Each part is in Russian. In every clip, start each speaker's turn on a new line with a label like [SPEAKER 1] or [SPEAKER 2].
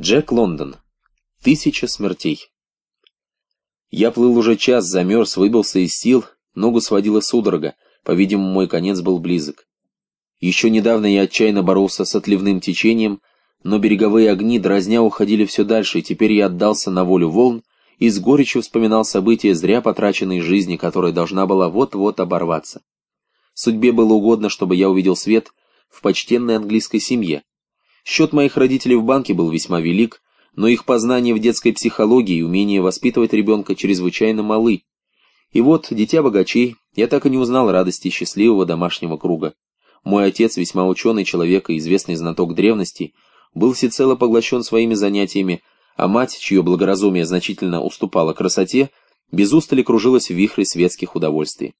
[SPEAKER 1] Джек Лондон. Тысяча смертей. Я плыл уже час, замерз, выбился из сил, ногу сводила судорога, по-видимому, мой конец был близок. Еще недавно я отчаянно боролся с отливным течением, но береговые огни дразня уходили все дальше, и теперь я отдался на волю волн и с горечью вспоминал события зря потраченной жизни, которая должна была вот-вот оборваться. Судьбе было угодно, чтобы я увидел свет в почтенной английской семье, Счет моих родителей в банке был весьма велик, но их познания в детской психологии и умение воспитывать ребенка чрезвычайно малы. И вот, дитя богачей, я так и не узнал радости счастливого домашнего круга. Мой отец, весьма ученый человек и известный знаток древности, был всецело поглощен своими занятиями, а мать, чье благоразумие значительно уступало красоте, без устали кружилась в вихре светских удовольствий.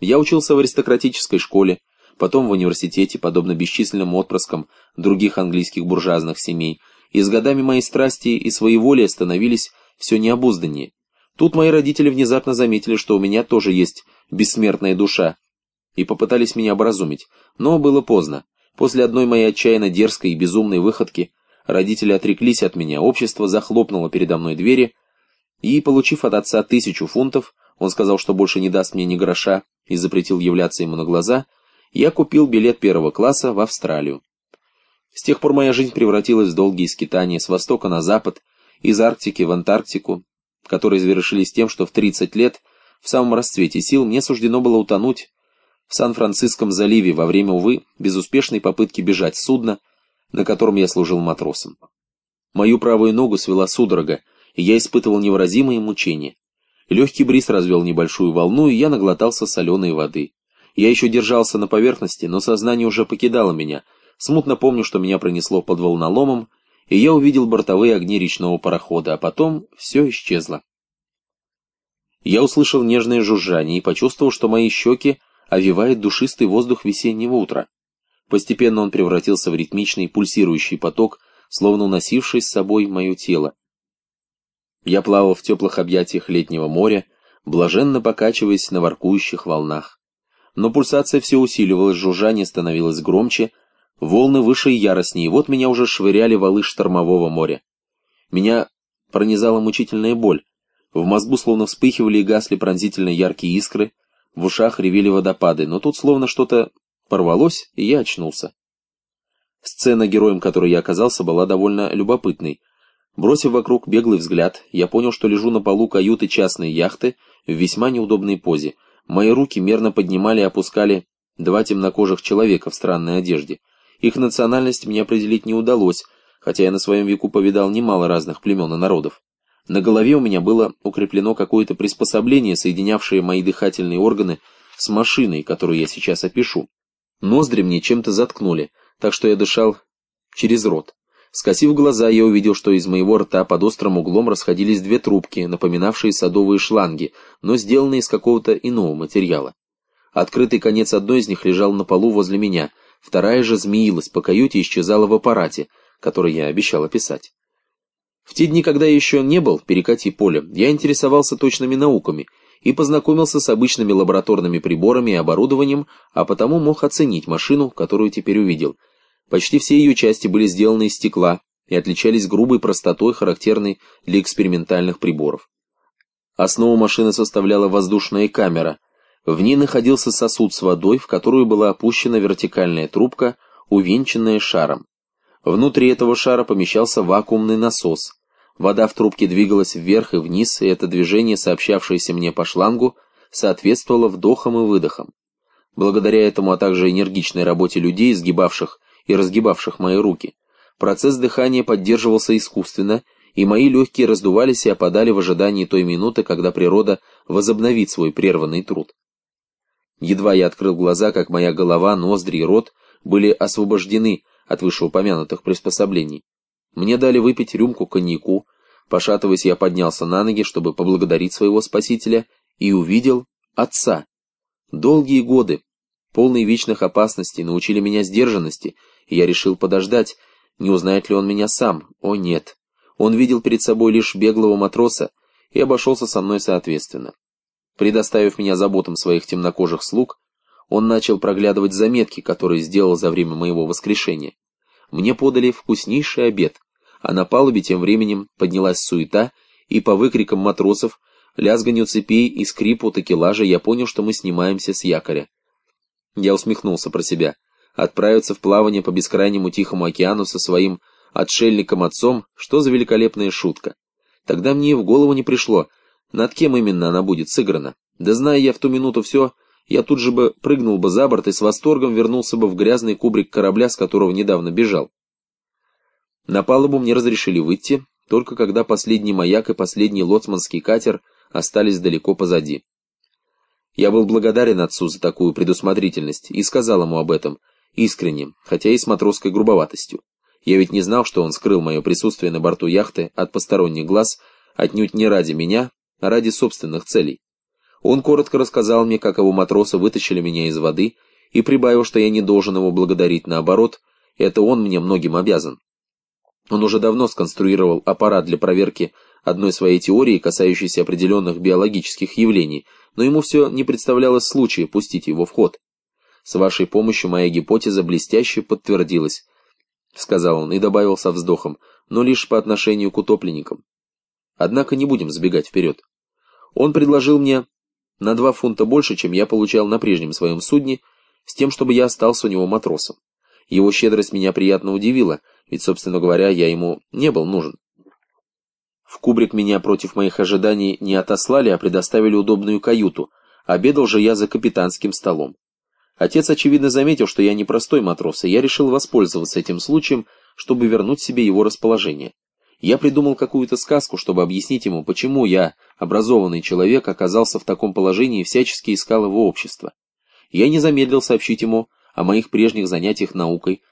[SPEAKER 1] Я учился в аристократической школе, потом в университете, подобно бесчисленным отпрыскам других английских буржуазных семей, и с годами мои страсти и своеволие становились все необузданнее. Тут мои родители внезапно заметили, что у меня тоже есть бессмертная душа, и попытались меня образумить, но было поздно. После одной моей отчаянно дерзкой и безумной выходки родители отреклись от меня, общество захлопнуло передо мной двери, и, получив от отца тысячу фунтов, он сказал, что больше не даст мне ни гроша и запретил являться ему на глаза, я купил билет первого класса в Австралию. С тех пор моя жизнь превратилась в долгие скитания с востока на запад, из Арктики в Антарктику, которые завершились тем, что в 30 лет, в самом расцвете сил, мне суждено было утонуть в Сан-Франциском заливе во время, увы, безуспешной попытки бежать судна, на котором я служил матросом. Мою правую ногу свела судорога, и я испытывал невыразимые мучения. Легкий бриз развел небольшую волну, и я наглотался соленой воды. Я еще держался на поверхности, но сознание уже покидало меня. Смутно помню, что меня пронесло под волноломом, и я увидел бортовые огни речного парохода, а потом все исчезло. Я услышал нежное жужжание и почувствовал, что мои щеки овивает душистый воздух весеннего утра. Постепенно он превратился в ритмичный пульсирующий поток, словно уносивший с собой мое тело. Я плавал в теплых объятиях летнего моря, блаженно покачиваясь на воркующих волнах но пульсация все усиливалась, жужжание становилось громче, волны выше и яростнее, вот меня уже швыряли валы штормового моря. Меня пронизала мучительная боль, в мозгу словно вспыхивали и гасли пронзительно яркие искры, в ушах ревели водопады, но тут словно что-то порвалось, и я очнулся. Сцена, героем которой я оказался, была довольно любопытной. Бросив вокруг беглый взгляд, я понял, что лежу на полу каюты частной яхты в весьма неудобной позе — Мои руки мерно поднимали и опускали два темнокожих человека в странной одежде. Их национальность мне определить не удалось, хотя я на своем веку повидал немало разных племен и народов. На голове у меня было укреплено какое-то приспособление, соединявшее мои дыхательные органы с машиной, которую я сейчас опишу. Ноздри мне чем-то заткнули, так что я дышал через рот. Скосив глаза, я увидел, что из моего рта под острым углом расходились две трубки, напоминавшие садовые шланги, но сделанные из какого-то иного материала. Открытый конец одной из них лежал на полу возле меня, вторая же змеилась по каюте и исчезала в аппарате, который я обещал описать. В те дни, когда я еще не был перекати поля, я интересовался точными науками и познакомился с обычными лабораторными приборами и оборудованием, а потому мог оценить машину, которую теперь увидел – Почти все ее части были сделаны из стекла и отличались грубой простотой, характерной для экспериментальных приборов. Основу машины составляла воздушная камера. В ней находился сосуд с водой, в которую была опущена вертикальная трубка, увенчанная шаром. Внутри этого шара помещался вакуумный насос. Вода в трубке двигалась вверх и вниз, и это движение, сообщавшееся мне по шлангу, соответствовало вдохам и выдохам. Благодаря этому, а также энергичной работе людей, сгибавших и разгибавших мои руки. Процесс дыхания поддерживался искусственно, и мои легкие раздувались и опадали в ожидании той минуты, когда природа возобновит свой прерванный труд. Едва я открыл глаза, как моя голова, ноздри и рот были освобождены от вышеупомянутых приспособлений. Мне дали выпить рюмку коньяку, пошатываясь, я поднялся на ноги, чтобы поблагодарить своего спасителя, и увидел отца. Долгие годы, полные вечных опасностей, научили меня сдержанности, и я решил подождать, не узнает ли он меня сам. О нет. Он видел перед собой лишь беглого матроса и обошелся со мной соответственно. Предоставив меня заботам своих темнокожих слуг, он начал проглядывать заметки, которые сделал за время моего воскрешения. Мне подали вкуснейший обед, а на палубе тем временем поднялась суета, и по выкрикам матросов, лязганью цепей и скрипу такелажа я понял, что мы снимаемся с якоря. Я усмехнулся про себя. Отправиться в плавание по бескрайнему Тихому океану со своим отшельником-отцом, что за великолепная шутка. Тогда мне и в голову не пришло, над кем именно она будет сыграна. Да зная я в ту минуту все, я тут же бы прыгнул бы за борт и с восторгом вернулся бы в грязный кубрик корабля, с которого недавно бежал. На палубу мне разрешили выйти, только когда последний маяк и последний лоцманский катер остались далеко позади. Я был благодарен отцу за такую предусмотрительность и сказал ему об этом, искренне, хотя и с матросской грубоватостью. Я ведь не знал, что он скрыл мое присутствие на борту яхты от посторонних глаз, отнюдь не ради меня, а ради собственных целей. Он коротко рассказал мне, как его матросы вытащили меня из воды, и прибавил, что я не должен его благодарить, наоборот, это он мне многим обязан. Он уже давно сконструировал аппарат для проверки одной своей теории, касающейся определенных биологических явлений, но ему все не представлялось случая пустить его в ход. «С вашей помощью моя гипотеза блестяще подтвердилась», — сказал он и добавил со вздохом, но лишь по отношению к утопленникам. Однако не будем забегать вперед. Он предложил мне на два фунта больше, чем я получал на прежнем своем судне, с тем, чтобы я остался у него матросом. Его щедрость меня приятно удивила, ведь, собственно говоря, я ему не был нужен. В кубрик меня против моих ожиданий не отослали, а предоставили удобную каюту. Обедал же я за капитанским столом. Отец, очевидно, заметил, что я не простой матрос, и я решил воспользоваться этим случаем, чтобы вернуть себе его расположение. Я придумал какую-то сказку, чтобы объяснить ему, почему я, образованный человек, оказался в таком положении и всячески искал его общество. Я не замедлил сообщить ему о моих прежних занятиях наукой,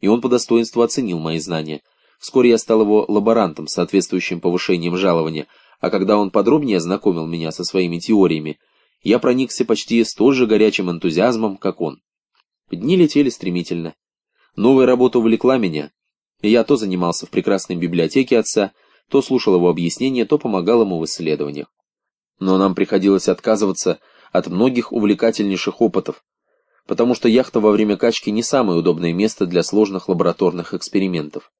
[SPEAKER 1] и он по достоинству оценил мои знания. Вскоре я стал его лаборантом соответствующим повышением жалования, а когда он подробнее ознакомил меня со своими теориями, я проникся почти столь же горячим энтузиазмом, как он. Дни летели стремительно. Новая работа увлекла меня, и я то занимался в прекрасной библиотеке отца, то слушал его объяснения, то помогал ему в исследованиях. Но нам приходилось отказываться от многих увлекательнейших опытов, потому что яхта во время качки не самое удобное место для сложных лабораторных экспериментов.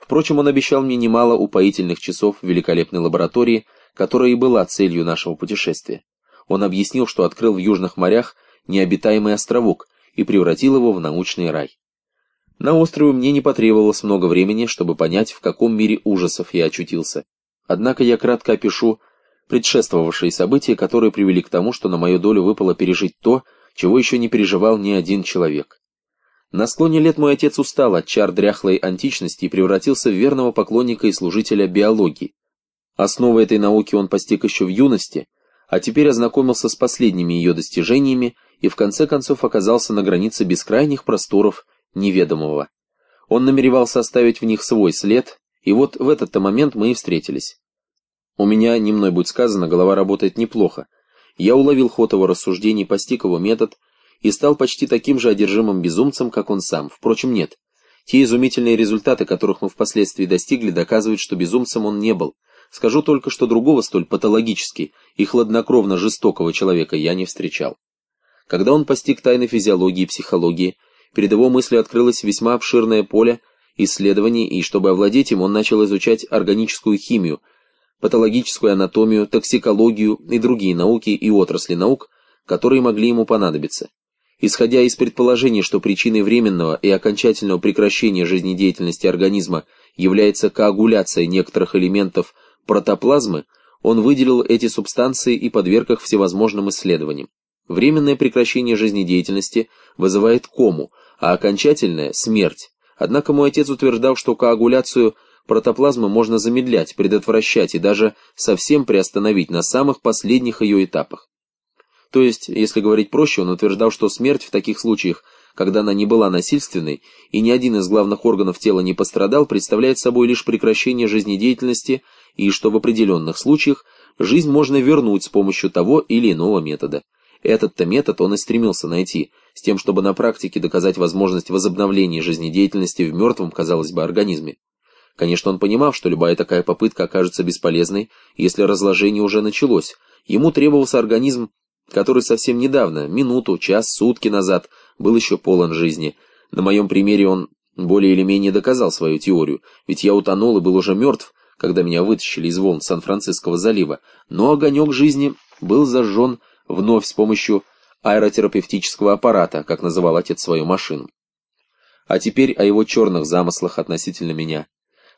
[SPEAKER 1] Впрочем, он обещал мне немало упоительных часов в великолепной лаборатории, которая и была целью нашего путешествия. Он объяснил, что открыл в южных морях необитаемый островок и превратил его в научный рай. На острове мне не потребовалось много времени, чтобы понять, в каком мире ужасов я очутился. Однако я кратко опишу предшествовавшие события, которые привели к тому, что на мою долю выпало пережить то, чего еще не переживал ни один человек. На склоне лет мой отец устал от чар дряхлой античности и превратился в верного поклонника и служителя биологии. Основы этой науки он постиг еще в юности, а теперь ознакомился с последними ее достижениями и в конце концов оказался на границе бескрайних просторов неведомого. Он намеревался оставить в них свой след, и вот в этот-то момент мы и встретились. У меня, не мной будет сказано, голова работает неплохо. Я уловил ход его рассуждений, постиг его метод и стал почти таким же одержимым безумцем, как он сам. Впрочем, нет. Те изумительные результаты, которых мы впоследствии достигли, доказывают, что безумцем он не был. Скажу только, что другого столь патологически и хладнокровно жестокого человека я не встречал. Когда он постиг тайны физиологии и психологии, перед его мыслью открылось весьма обширное поле исследований, и чтобы овладеть им, он начал изучать органическую химию, патологическую анатомию, токсикологию и другие науки и отрасли наук, которые могли ему понадобиться. Исходя из предположений, что причиной временного и окончательного прекращения жизнедеятельности организма является коагуляция некоторых элементов протоплазмы, он выделил эти субстанции и подверг их всевозможным исследованиям. Временное прекращение жизнедеятельности вызывает кому, а окончательная – смерть. Однако мой отец утверждал, что коагуляцию протоплазмы можно замедлять, предотвращать и даже совсем приостановить на самых последних ее этапах. То есть, если говорить проще, он утверждал, что смерть в таких случаях, когда она не была насильственной и ни один из главных органов тела не пострадал, представляет собой лишь прекращение жизнедеятельности и что в определенных случаях жизнь можно вернуть с помощью того или иного метода. Этот-то метод он и стремился найти, с тем, чтобы на практике доказать возможность возобновления жизнедеятельности в мертвом, казалось бы, организме. Конечно, он понимал, что любая такая попытка окажется бесполезной, если разложение уже началось. Ему требовался организм, который совсем недавно, минуту, час, сутки назад, был еще полон жизни. На моем примере он более или менее доказал свою теорию, ведь я утонул и был уже мертв, когда меня вытащили из волн Сан-Франциского залива, но огонек жизни был зажжен вновь с помощью аэротерапевтического аппарата, как называл отец свою машину. А теперь о его черных замыслах относительно меня.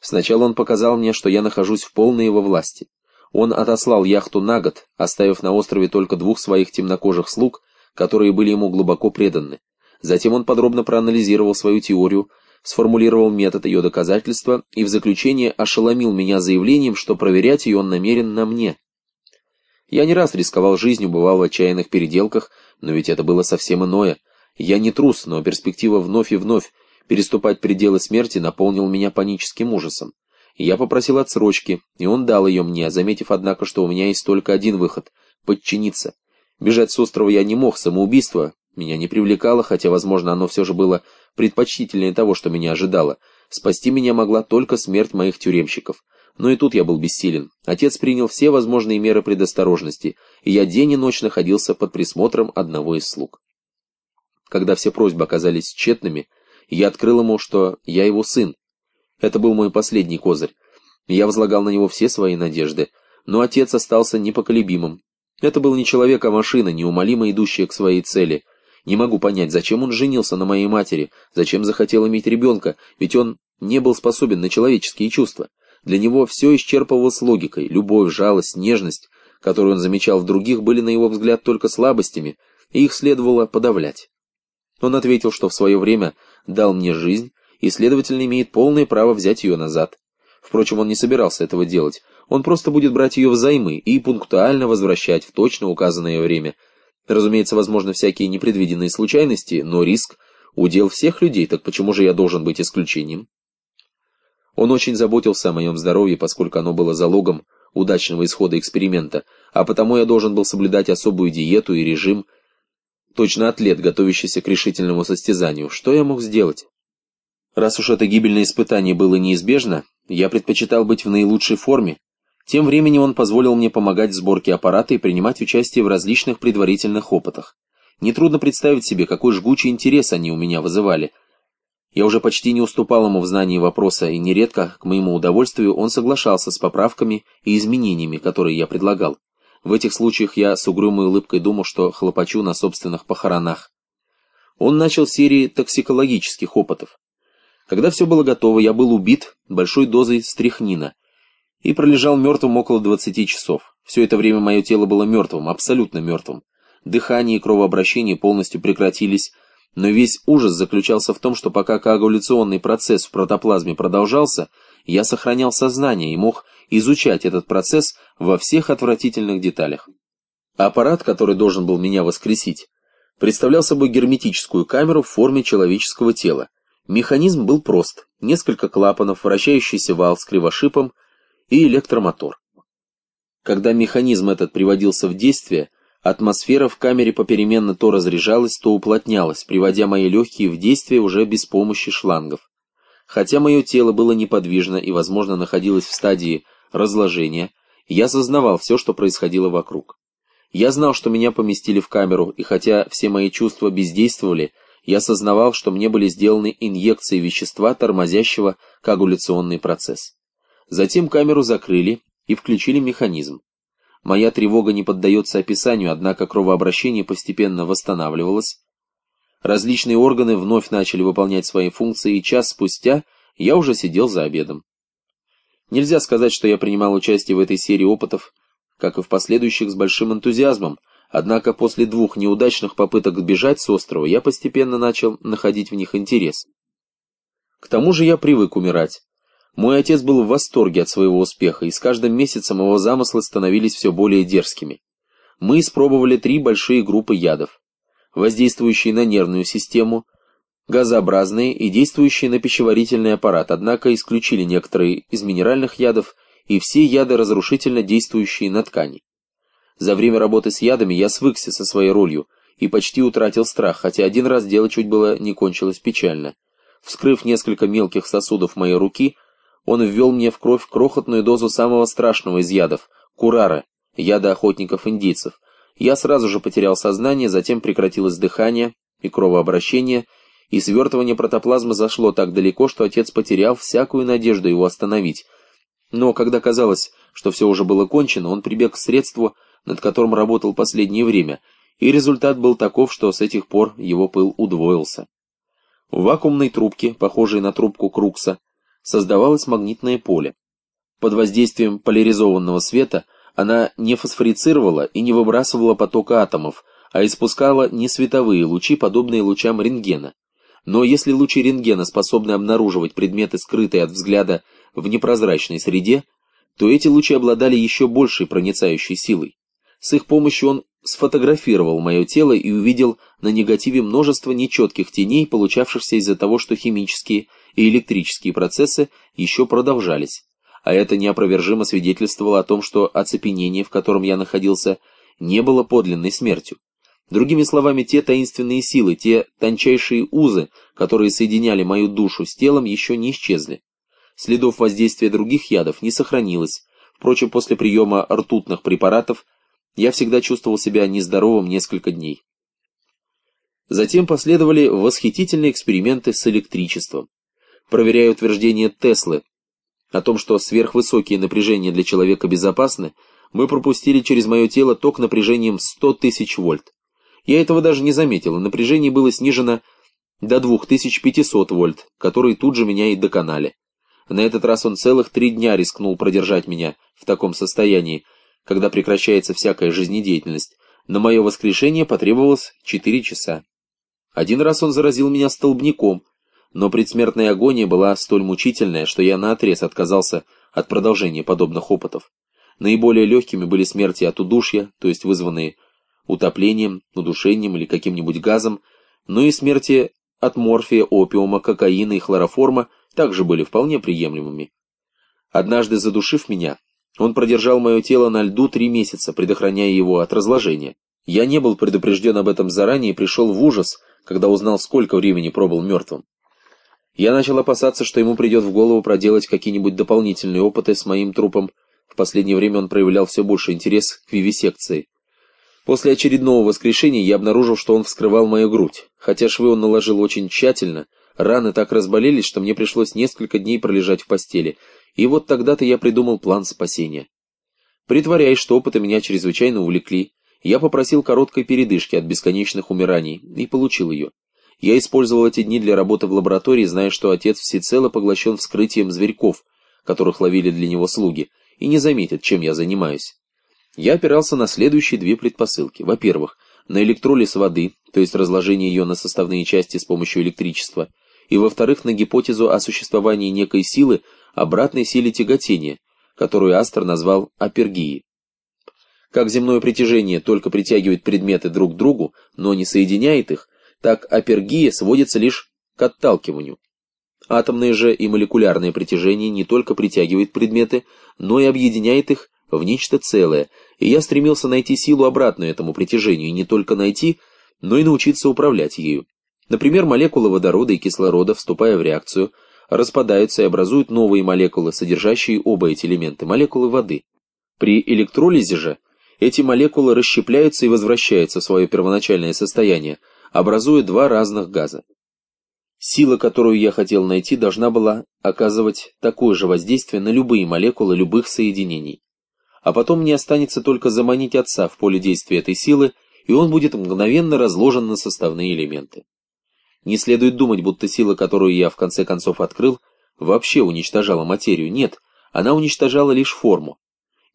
[SPEAKER 1] Сначала он показал мне, что я нахожусь в полной его власти. Он отослал яхту на год, оставив на острове только двух своих темнокожих слуг, которые были ему глубоко преданы. Затем он подробно проанализировал свою теорию, сформулировал метод ее доказательства и в заключение ошеломил меня заявлением, что проверять ее он намерен на мне. Я не раз рисковал жизнью, бывал в отчаянных переделках, но ведь это было совсем иное. Я не трус, но перспектива вновь и вновь переступать пределы смерти наполнил меня паническим ужасом. Я попросил отсрочки, и он дал ее мне, заметив, однако, что у меня есть только один выход — подчиниться. Бежать с острова я не мог, самоубийство меня не привлекало, хотя, возможно, оно все же было предпочтительнее того, что меня ожидало. Спасти меня могла только смерть моих тюремщиков. Но и тут я был бессилен. Отец принял все возможные меры предосторожности, и я день и ночь находился под присмотром одного из слуг. Когда все просьбы оказались тщетными, я открыл ему, что я его сын. Это был мой последний козырь. Я возлагал на него все свои надежды, но отец остался непоколебимым. Это был не человек, а машина, неумолимо идущая к своей цели — не могу понять, зачем он женился на моей матери, зачем захотел иметь ребенка, ведь он не был способен на человеческие чувства. Для него все исчерпывалось логикой, любовь, жалость, нежность, которую он замечал в других, были на его взгляд только слабостями, и их следовало подавлять. Он ответил, что в свое время дал мне жизнь, и, следовательно, имеет полное право взять ее назад. Впрочем, он не собирался этого делать, он просто будет брать ее взаймы и пунктуально возвращать в точно указанное время – Разумеется, возможно всякие непредвиденные случайности, но риск – удел всех людей, так почему же я должен быть исключением? Он очень заботился о моем здоровье, поскольку оно было залогом удачного исхода эксперимента, а потому я должен был соблюдать особую диету и режим, точно атлет, готовящийся к решительному состязанию. Что я мог сделать? Раз уж это гибельное испытание было неизбежно, я предпочитал быть в наилучшей форме, тем временем он позволил мне помогать в сборке аппарата и принимать участие в различных предварительных опытах. Нетрудно представить себе, какой жгучий интерес они у меня вызывали. Я уже почти не уступал ему в знании вопроса, и нередко, к моему удовольствию, он соглашался с поправками и изменениями, которые я предлагал. В этих случаях я с угрюмой улыбкой думал, что хлопочу на собственных похоронах. Он начал серии токсикологических опытов. Когда все было готово, я был убит большой дозой стрихнина, и пролежал мертвым около 20 часов. Все это время мое тело было мертвым, абсолютно мертвым. Дыхание и кровообращение полностью прекратились, но весь ужас заключался в том, что пока коагуляционный процесс в протоплазме продолжался, я сохранял сознание и мог изучать этот процесс во всех отвратительных деталях. Аппарат, который должен был меня воскресить, представлял собой герметическую камеру в форме человеческого тела. Механизм был прост. Несколько клапанов, вращающийся вал с кривошипом – и электромотор. Когда механизм этот приводился в действие, атмосфера в камере попеременно то разряжалась, то уплотнялась, приводя мои легкие в действие уже без помощи шлангов. Хотя мое тело было неподвижно и, возможно, находилось в стадии разложения, я сознавал все, что происходило вокруг. Я знал, что меня поместили в камеру, и хотя все мои чувства бездействовали, я сознавал, что мне были сделаны инъекции вещества, тормозящего коагуляционный процесс. Затем камеру закрыли и включили механизм. Моя тревога не поддается описанию, однако кровообращение постепенно восстанавливалось. Различные органы вновь начали выполнять свои функции, и час спустя я уже сидел за обедом. Нельзя сказать, что я принимал участие в этой серии опытов, как и в последующих с большим энтузиазмом, однако после двух неудачных попыток сбежать с острова я постепенно начал находить в них интерес. К тому же я привык умирать, мой отец был в восторге от своего успеха, и с каждым месяцем его замыслы становились все более дерзкими. Мы испробовали три большие группы ядов, воздействующие на нервную систему, газообразные и действующие на пищеварительный аппарат, однако исключили некоторые из минеральных ядов и все яды, разрушительно действующие на ткани. За время работы с ядами я свыкся со своей ролью и почти утратил страх, хотя один раз дело чуть было не кончилось печально. Вскрыв несколько мелких сосудов моей руки, он ввел мне в кровь крохотную дозу самого страшного из ядов – курара, яда охотников-индийцев. Я сразу же потерял сознание, затем прекратилось дыхание и кровообращение, и свертывание протоплазмы зашло так далеко, что отец потерял всякую надежду его остановить. Но когда казалось, что все уже было кончено, он прибег к средству, над которым работал последнее время, и результат был таков, что с этих пор его пыл удвоился. В вакуумной трубке, похожей на трубку Крукса, создавалось магнитное поле. Под воздействием поляризованного света она не фосфорицировала и не выбрасывала потока атомов, а испускала не световые лучи, подобные лучам рентгена. Но если лучи рентгена способны обнаруживать предметы, скрытые от взгляда в непрозрачной среде, то эти лучи обладали еще большей проницающей силой. С их помощью он сфотографировал мое тело и увидел на негативе множество нечетких теней, получавшихся из-за того, что химические и электрические процессы еще продолжались. А это неопровержимо свидетельствовало о том, что оцепенение, в котором я находился, не было подлинной смертью. Другими словами, те таинственные силы, те тончайшие узы, которые соединяли мою душу с телом, еще не исчезли. Следов воздействия других ядов не сохранилось. Впрочем, после приема ртутных препаратов я всегда чувствовал себя нездоровым несколько дней. Затем последовали восхитительные эксперименты с электричеством. Проверяя утверждение Теслы о том, что сверхвысокие напряжения для человека безопасны, мы пропустили через мое тело ток напряжением 100 тысяч вольт. Я этого даже не заметил, напряжение было снижено до 2500 вольт, которые тут же меня и доконали. На этот раз он целых три дня рискнул продержать меня в таком состоянии, когда прекращается всякая жизнедеятельность. На мое воскрешение потребовалось 4 часа. Один раз он заразил меня столбняком, но предсмертная агония была столь мучительная, что я наотрез отказался от продолжения подобных опытов. Наиболее легкими были смерти от удушья, то есть вызванные утоплением, удушением или каким-нибудь газом, но и смерти от морфия, опиума, кокаина и хлороформа также были вполне приемлемыми. Однажды задушив меня, он продержал мое тело на льду три месяца, предохраняя его от разложения. Я не был предупрежден об этом заранее и пришел в ужас, когда узнал, сколько времени пробыл мертвым. Я начал опасаться, что ему придет в голову проделать какие-нибудь дополнительные опыты с моим трупом. В последнее время он проявлял все больше интерес к вивисекции. После очередного воскрешения я обнаружил, что он вскрывал мою грудь. Хотя швы он наложил очень тщательно, раны так разболелись, что мне пришлось несколько дней пролежать в постели. И вот тогда-то я придумал план спасения. Притворяясь, что опыты меня чрезвычайно увлекли, я попросил короткой передышки от бесконечных умираний и получил ее. Я использовал эти дни для работы в лаборатории, зная, что отец всецело поглощен вскрытием зверьков, которых ловили для него слуги, и не заметит, чем я занимаюсь. Я опирался на следующие две предпосылки. Во-первых, на электролиз воды, то есть разложение ее на составные части с помощью электричества, и во-вторых, на гипотезу о существовании некой силы, обратной силе тяготения, которую Астер назвал апергией. Как земное притяжение только притягивает предметы друг к другу, но не соединяет их, так апергия сводится лишь к отталкиванию. Атомное же и молекулярное притяжение не только притягивает предметы, но и объединяет их в нечто целое, и я стремился найти силу обратную этому притяжению, и не только найти, но и научиться управлять ею. Например, молекулы водорода и кислорода, вступая в реакцию, распадаются и образуют новые молекулы, содержащие оба эти элементы, молекулы воды. При электролизе же эти молекулы расщепляются и возвращаются в свое первоначальное состояние, образуя два разных газа. Сила, которую я хотел найти, должна была оказывать такое же воздействие на любые молекулы любых соединений а потом мне останется только заманить отца в поле действия этой силы, и он будет мгновенно разложен на составные элементы. Не следует думать, будто сила, которую я в конце концов открыл, вообще уничтожала материю. Нет, она уничтожала лишь форму.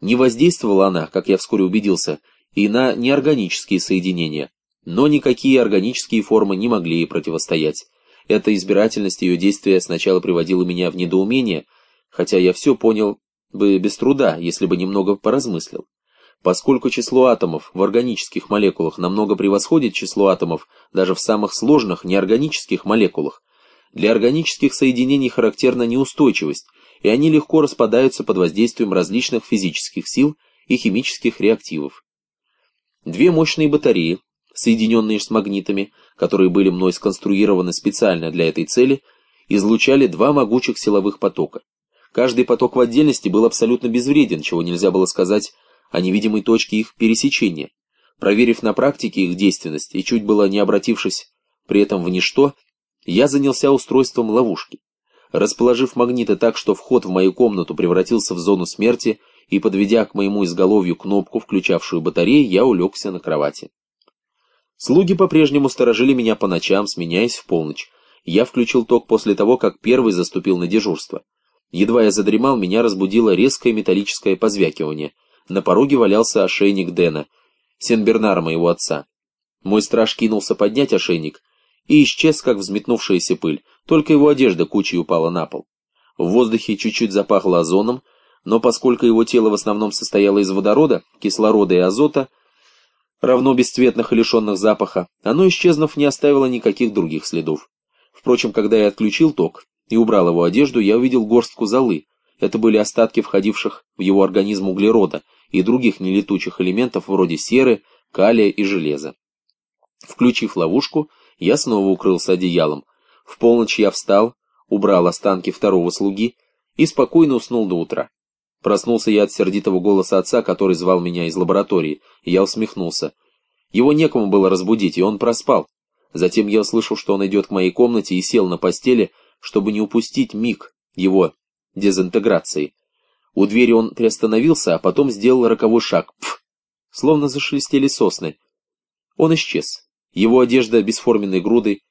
[SPEAKER 1] Не воздействовала она, как я вскоре убедился, и на неорганические соединения, но никакие органические формы не могли ей противостоять. Эта избирательность ее действия сначала приводила меня в недоумение, хотя я все понял бы без труда, если бы немного поразмыслил. Поскольку число атомов в органических молекулах намного превосходит число атомов даже в самых сложных неорганических молекулах, для органических соединений характерна неустойчивость, и они легко распадаются под воздействием различных физических сил и химических реактивов. Две мощные батареи, соединенные с магнитами, которые были мной сконструированы специально для этой цели, излучали два могучих силовых потока. Каждый поток в отдельности был абсолютно безвреден, чего нельзя было сказать о невидимой точке их пересечения. Проверив на практике их действенность и чуть было не обратившись при этом в ничто, Я занялся устройством ловушки. Расположив магниты так, что вход в мою комнату превратился в зону смерти, и подведя к моему изголовью кнопку, включавшую батареи, я улегся на кровати. Слуги по-прежнему сторожили меня по ночам, сменяясь в полночь. Я включил ток после того, как первый заступил на дежурство. Едва я задремал, меня разбудило резкое металлическое позвякивание. На пороге валялся ошейник Дэна, Сен-Бернара моего отца. Мой страж кинулся поднять ошейник и исчез, как взметнувшаяся пыль, только его одежда кучей упала на пол. В воздухе чуть-чуть запахло озоном, но поскольку его тело в основном состояло из водорода, кислорода и азота, равно бесцветных и лишенных запаха, оно, исчезнув, не оставило никаких других следов. Впрочем, когда я отключил ток, и убрал его одежду, я увидел горстку золы. Это были остатки входивших в его организм углерода и других нелетучих элементов вроде серы, калия и железа. Включив ловушку, я снова укрылся одеялом. В полночь я встал, убрал останки второго слуги и спокойно уснул до утра. Проснулся я от сердитого голоса отца, который звал меня из лаборатории, и я усмехнулся. Его некому было разбудить, и он проспал. Затем я услышал, что он идет к моей комнате и сел на постели, чтобы не упустить миг его дезинтеграции. У двери он приостановился, а потом сделал роковой шаг. Пф! Словно зашелестели сосны. Он исчез. Его одежда бесформенной грудой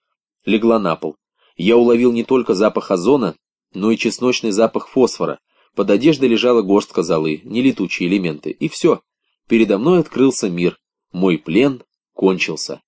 [SPEAKER 1] легла на пол. Я уловил не только запах озона, но и чесночный запах фосфора. Под одеждой лежала горстка золы, нелетучие элементы. И все. Передо мной открылся мир. Мой плен кончился.